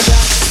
Thank.